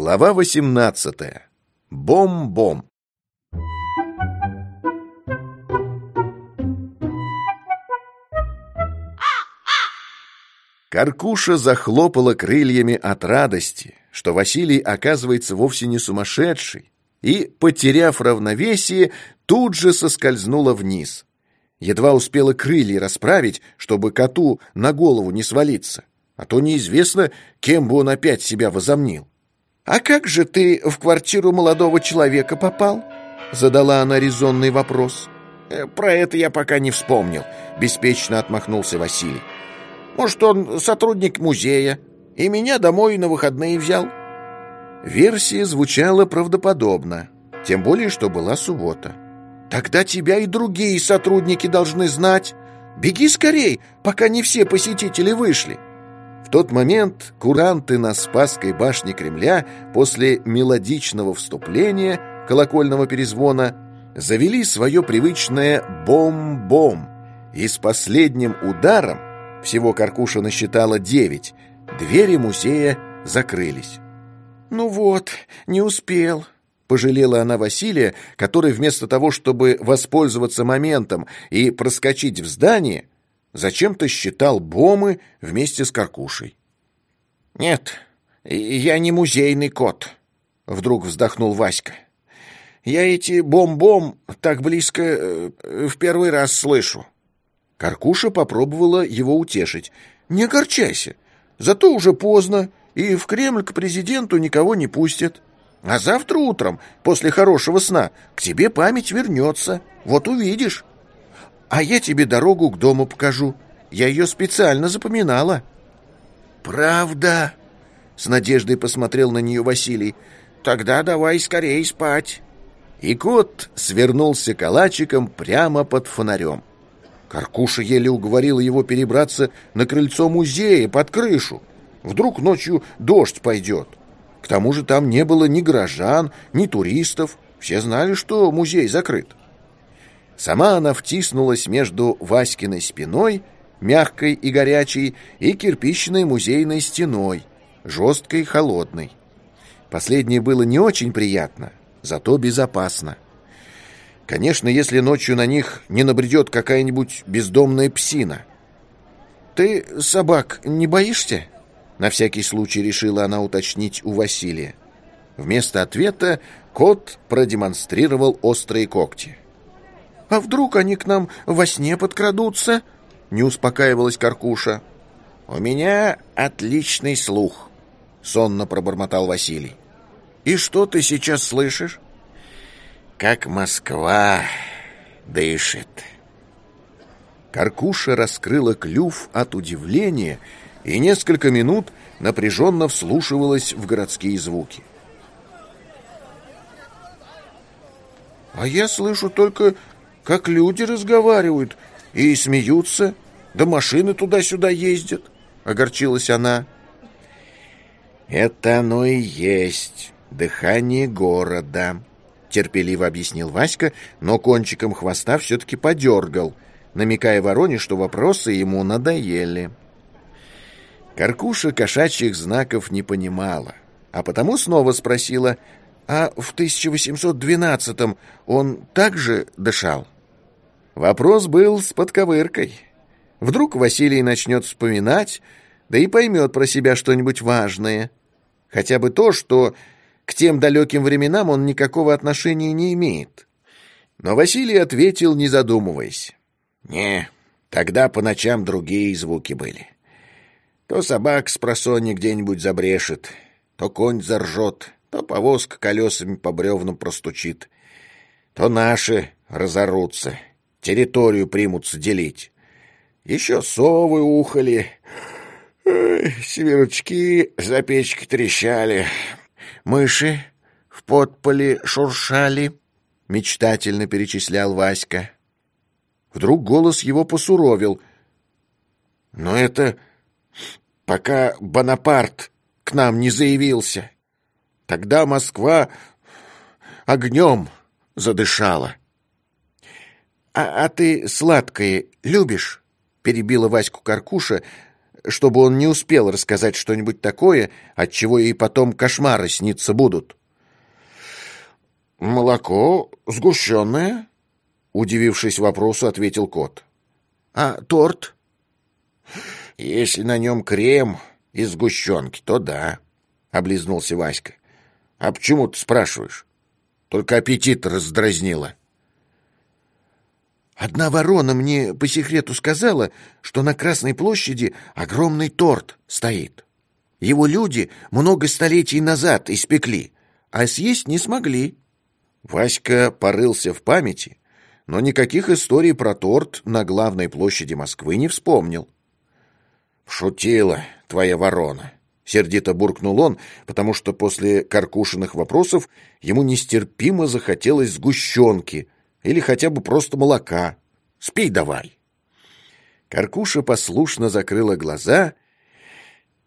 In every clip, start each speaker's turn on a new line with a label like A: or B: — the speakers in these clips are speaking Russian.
A: Глава 18. Бом-бом. Каркуша захлопала крыльями от радости, что Василий оказывается вовсе не сумасшедший, и, потеряв равновесие, тут же соскользнула вниз. Едва успела крылья расправить, чтобы коту на голову не свалиться, а то неизвестно, кем бы он опять себя возомнил. «А как же ты в квартиру молодого человека попал?» Задала она резонный вопрос. «Э, «Про это я пока не вспомнил», — беспечно отмахнулся Василий. «Может, он сотрудник музея и меня домой на выходные взял?» Версия звучала правдоподобно, тем более, что была суббота. «Тогда тебя и другие сотрудники должны знать. Беги скорей, пока не все посетители вышли». Тот момент куранты на Спасской башне Кремля после мелодичного вступления колокольного перезвона завели свое привычное «бом-бом», и с последним ударом, всего Каркуша насчитала девять, двери музея закрылись. «Ну вот, не успел», — пожалела она Василия, который вместо того, чтобы воспользоваться моментом и проскочить в здание, зачем-то считал бомы вместе с Каркушей. «Нет, я не музейный кот», — вдруг вздохнул Васька. «Я эти бом-бом так близко э, в первый раз слышу». Каркуша попробовала его утешить. «Не огорчайся, зато уже поздно, и в Кремль к президенту никого не пустят. А завтра утром, после хорошего сна, к тебе память вернется. Вот увидишь». А я тебе дорогу к дому покажу. Я ее специально запоминала». «Правда?» — с надеждой посмотрел на нее Василий. «Тогда давай скорее спать». И кот свернулся калачиком прямо под фонарем. Каркуша еле уговорила его перебраться на крыльцо музея под крышу. Вдруг ночью дождь пойдет. К тому же там не было ни горожан, ни туристов. Все знали, что музей закрыт. Сама она втиснулась между Васькиной спиной, мягкой и горячей, и кирпичной музейной стеной, жесткой и холодной. Последнее было не очень приятно, зато безопасно. Конечно, если ночью на них не набредет какая-нибудь бездомная псина. «Ты собак не боишься?» На всякий случай решила она уточнить у Василия. Вместо ответа кот продемонстрировал острые когти. А вдруг они к нам во сне подкрадутся?» Не успокаивалась Каркуша. «У меня отличный слух», — сонно пробормотал Василий. «И что ты сейчас слышишь?» «Как Москва дышит». Каркуша раскрыла клюв от удивления и несколько минут напряженно вслушивалась в городские звуки. «А я слышу только как люди разговаривают и смеются, да машины туда-сюда ездят», — огорчилась она. «Это оно и есть дыхание города», — терпеливо объяснил Васька, но кончиком хвоста все-таки подергал, намекая Вороне, что вопросы ему надоели. Каркуша кошачьих знаков не понимала, а потому снова спросила, а в 1812-м он также дышал? Вопрос был с подковыркой. Вдруг Василий начнет вспоминать, да и поймет про себя что-нибудь важное. Хотя бы то, что к тем далеким временам он никакого отношения не имеет. Но Василий ответил, не задумываясь. «Не, тогда по ночам другие звуки были. То собак с просонья где-нибудь забрешет, то конь заржет, то повозка колесами по бревнам простучит, то наши разорутся» территорию примутся делить. Еще совы ухали, северочки за печкой трещали, мыши в подполе шуршали, мечтательно перечислял Васька. Вдруг голос его посуровил. Но это пока Бонапарт к нам не заявился. Тогда Москва огнем задышала. «А, а ты сладкое любишь?» — перебила Ваську Каркуша, чтобы он не успел рассказать что-нибудь такое, от чего и потом кошмары сниться будут. «Молоко сгущенное?» Удивившись вопросу, ответил кот. «А торт?» «Если на нем крем и сгущенки, то да», — облизнулся Васька. «А почему ты спрашиваешь? Только аппетит раздразнило».
B: Одна ворона мне по секрету сказала, что на Красной площади огромный торт стоит. Его люди много столетий назад испекли, а съесть не смогли.
A: Васька порылся в памяти, но никаких историй про торт на главной площади Москвы не вспомнил. «Шутила твоя ворона», — сердито буркнул он, потому что после Каркушиных вопросов ему нестерпимо захотелось сгущенки — или хотя бы просто молока. Спи давай. Каркуша послушно закрыла глаза,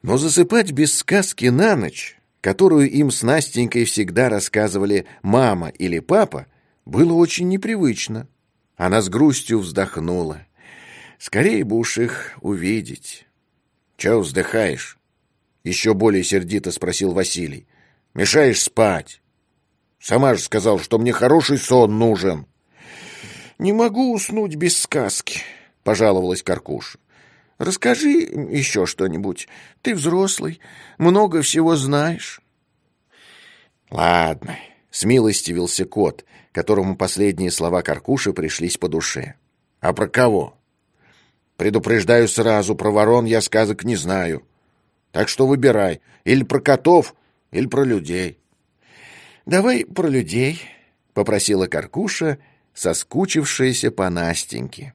A: но засыпать без сказки на ночь, которую им с Настенькой всегда рассказывали мама или папа, было очень непривычно. Она с грустью вздохнула. Скорее бы уж их увидеть. «Чего вздыхаешь?» Еще более сердито спросил Василий. «Мешаешь спать. Сама же сказал, что мне хороший сон нужен».
B: «Не могу уснуть без сказки», — пожаловалась Каркуша. «Расскажи еще что-нибудь. Ты взрослый, много всего знаешь».
A: «Ладно», — смилостивился кот, которому последние слова Каркуши пришлись по душе. «А про кого?» «Предупреждаю сразу, про ворон я сказок не знаю. Так что выбирай, или про котов, или про людей».
B: «Давай про людей», — попросила Каркуша, — соскучившаяся по Настеньке.